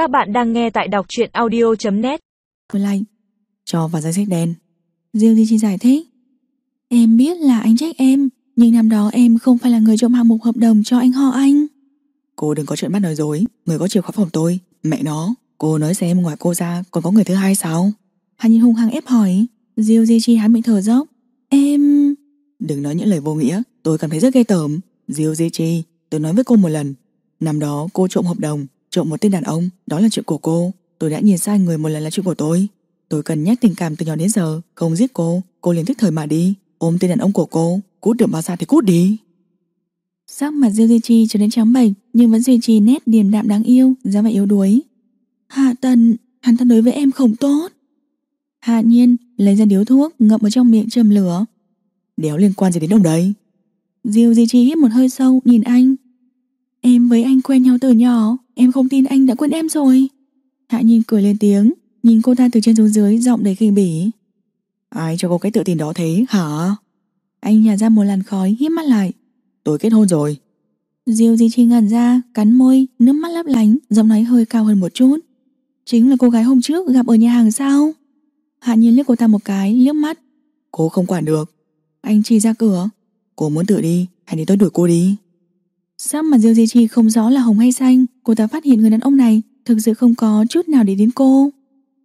Các bạn đang nghe tại đọc truyện audio.net lạnh Cho vào danh sách đen. Diêu Di Chi giải thích. Em biết là anh trách em Nhưng năm đó em không phải là người trộm hạng mục hợp đồng cho anh họ anh. Cô đừng có chuyện bắt nói dối Người có chìa khóa phòng tôi Mẹ nó Cô nói xem ngoài cô ra còn có người thứ hai sao? Hắn nhìn hung hăng ép hỏi. Diêu Di Chi hắn bị thở dốc. Em... Đừng nói những lời vô nghĩa Tôi cảm thấy rất ghê tởm. Diêu Di Chi Tôi nói với cô một lần. Năm đó cô trộm hợp đồng Trộm một tên đàn ông Đó là chuyện của cô. Tôi đã nhìn sai người một lần là chuyện của tôi. Tôi cần nhắc tình cảm từ nhỏ đến giờ Không giết cô. Cô liền thích thời mà đi. Ôm tên đàn ông của cô. Cút được bao xa thì cút đi. Sắc mặt Diêu Di Chi trở nên trắng bệch Nhưng vẫn duy trì nét điềm đạm đáng yêu dáng vẻ yếu đuối. Hạ Tần Hắn ta đối với em không tốt. Hạ nhiên lấy ra điếu thuốc Ngậm ở trong miệng châm lửa. Đéo liên quan gì đến ông đấy? Diêu Di Chi hít một hơi sâu nhìn anh. Em với anh quen nhau từ nhỏ Em không tin anh đã quên em rồi. Hạ nhiên cười lên tiếng, Nhìn cô ta từ trên xuống dưới, giọng đầy khinh bỉ. Ai cho cô cái tự tin đó thế, hả? Anh nhả ra một làn khói hiếp mắt lại. Tôi kết hôn rồi. Diêu Di Chi ngẩn ra, Cắn môi, Nước mắt lấp lánh, Giọng nói hơi cao hơn một chút. Chính là cô gái hôm trước gặp ở nhà hàng sao? Hạ nhiên liếc cô ta một cái, liếc mắt. Cô không quản được. Anh chỉ ra cửa. Cô muốn tự đi, hãy để tôi đuổi cô đi. Sắc mà Diêu Di Chi không rõ là hồng hay xanh Cô ta phát hiện người đàn ông này Thực sự không có chút nào để đến cô.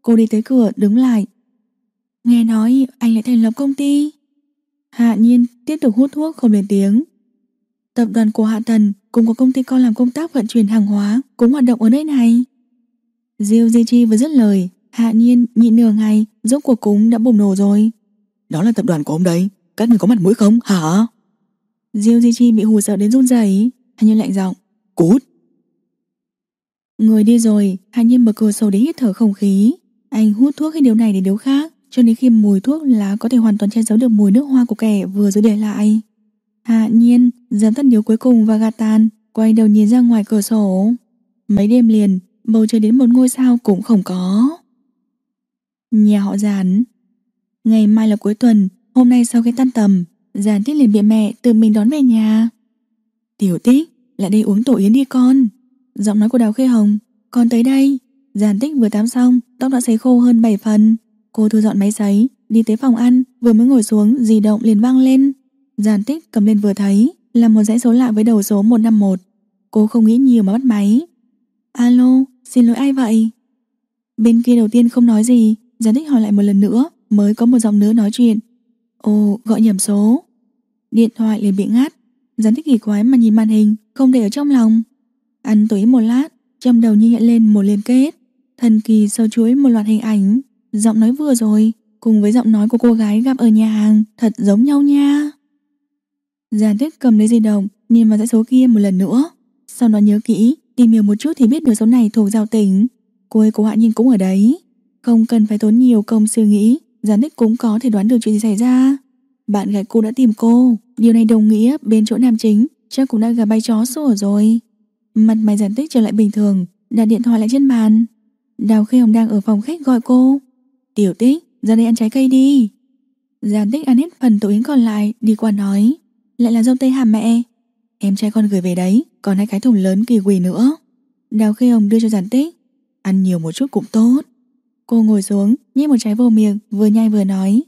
Cô đi tới cửa đứng lại. Nghe nói anh lại thành lập công ty. Hạ nhiên tiếp tục hút thuốc không lên tiếng. Tập đoàn của Hạ Tần Cũng có công ty con làm công tác vận chuyển hàng hóa Cũng hoạt động ở nơi này. Diêu Di Chi vừa dứt lời Hạ nhiên nhịn nửa ngày Rốt cuộc cũng đã bùng nổ rồi. Đó là tập đoàn của ông đấy Các người có mặt mũi không? Hả? Diêu Di Chi bị hù sợ đến run rẩy Hà nhiên lạnh giọng, Cút! Người đi rồi Hà nhiên mở cửa sổ để hít thở không khí. Anh hút thuốc hay điều này để điều khác, Cho đến khi mùi thuốc lá có thể hoàn toàn che giấu được mùi nước hoa của kẻ vừa rồi để lại. Hạ nhiên dám tắt điếu cuối cùng và gạt tàn, Quay đầu nhìn ra ngoài cửa sổ. Mấy đêm liền, Bầu trời đến một ngôi sao cũng không có. Nhà họ giản. Ngày mai là cuối tuần, Hôm nay sau khi tan tầm, Giản tích liền bị mẹ tự mình đón về nhà. Tiểu tích lại đây uống tổ yến đi con. Giọng nói của Đào Khê Hồng Con tới đây. Giàn tích vừa tắm xong Tóc đã sấy khô hơn 7 phần. Cô thu dọn máy sấy Đi tới phòng ăn Vừa mới ngồi xuống Di động liền vang lên. Giàn tích cầm lên vừa thấy Là một dãy số lạ với đầu số 151 Cô không nghĩ nhiều mà bắt máy. Alo, xin lỗi ai vậy? Bên kia đầu tiên không nói gì giàn tích hỏi lại một lần nữa Mới có một giọng nữa nói chuyện. Ồ, gọi nhầm số. Điện thoại liền bị ngắt. Giản thích kỳ quái mà nhìn màn hình, Không để ở trong lòng. Ăn tối một lát, Trong đầu như hiện lên một liên kết. Thần kỳ sâu chuối một loạt hình ảnh. Giọng nói vừa rồi, Cùng với giọng nói của cô gái gặp ở nhà hàng, Thật giống nhau nha. Giản thích cầm lấy di động, Nhìn vào dãy số kia một lần nữa. Sau đó nhớ kỹ, Tìm hiểu một chút thì biết được số này thuộc giao tỉnh Cô ấy của Hạ Nhiên cũng ở đấy. Không cần phải tốn nhiều công suy nghĩ Giản thích cũng có thể đoán được chuyện gì xảy ra. Bạn gái cô đã tìm cô. Điều này đồng nghĩa bên chỗ nam chính Chắc cũng đã gà bay chó sủa rồi. Mặt mày giản tích trở lại bình thường, Đặt điện thoại lại trên bàn. Đào Khê Hồng đang ở phòng khách gọi cô. Tiểu tích, ra đây ăn trái cây đi. Giản tích ăn hết phần tổ yến còn lại, Đi qua nói. Lại là dâu tây hàm mẹ. Em trai con gửi về đấy, Còn hai cái thùng lớn kỳ quỷ nữa. Đào Khê Hồng đưa cho giản tích. Ăn nhiều một chút cũng tốt. Cô ngồi xuống, nhét một trái vô miệng, Vừa nhai vừa nói.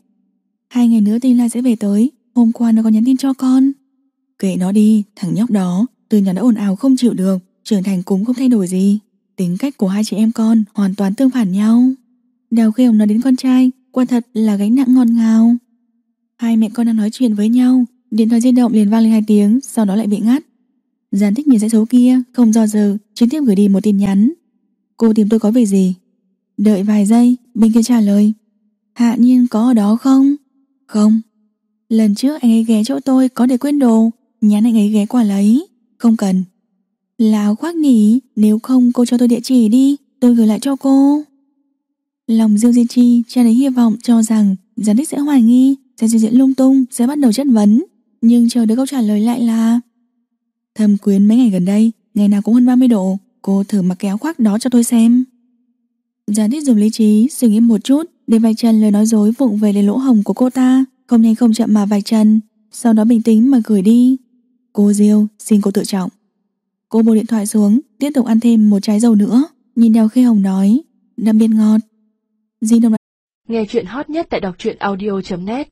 Hai ngày nữa tin Lai sẽ về tới. Hôm qua nó có nhắn tin cho con. Kệ nó đi, thằng nhóc đó, Từ nhỏ đã ồn ào không chịu được, Trưởng thành cũng không thay đổi gì. Tính cách của hai chị em con hoàn toàn tương phản nhau. Đào khi ông nói đến con trai, Quả thật là gánh nặng ngon ngào. Hai mẹ con đang nói chuyện với nhau, Điện thoại di động liền vang lên hai tiếng, Sau đó lại bị ngắt. Giàn tích nhìn dãy số kia, Không do dự, trực tiếp gửi đi một tin nhắn. Cô tìm tôi có việc gì? Đợi vài giây, bên kia trả lời. Hạ nhiên có ở đó không? Không, Lần trước anh ấy ghé chỗ tôi có để quên đồ, Nhắn anh ấy ghé qua lấy, Không cần. Là áo khoác nỉ, Nếu không cô cho tôi địa chỉ đi, Tôi gửi lại cho cô. Lòng Diêu Di Chi cha đầy hy vọng cho rằng Giản đích sẽ hoài nghi, Sẽ suy diễn lung tung, Sẽ bắt đầu chất vấn, Nhưng chờ được câu trả lời lại là, Thâm quyến mấy ngày gần đây, Ngày nào cũng hơn 30 độ, Cô thử mặc áo khoác đó cho tôi xem. Giản tích dùng lý trí suy nghĩ một chút để vạch trần lời nói dối vụng về lên lỗ hồng của cô ta, Không nhanh không chậm mà vạch trần, Sau đó bình tĩnh mà gửi đi. Cô Diêu, xin cô tự trọng. Cô buông điện thoại xuống, Tiếp tục ăn thêm một trái dầu nữa, Nhìn đeo Khê Hồng nói, Đặc biệt ngọt. Di động Nghe chuyện hot nhất tại đọc truyện audio.net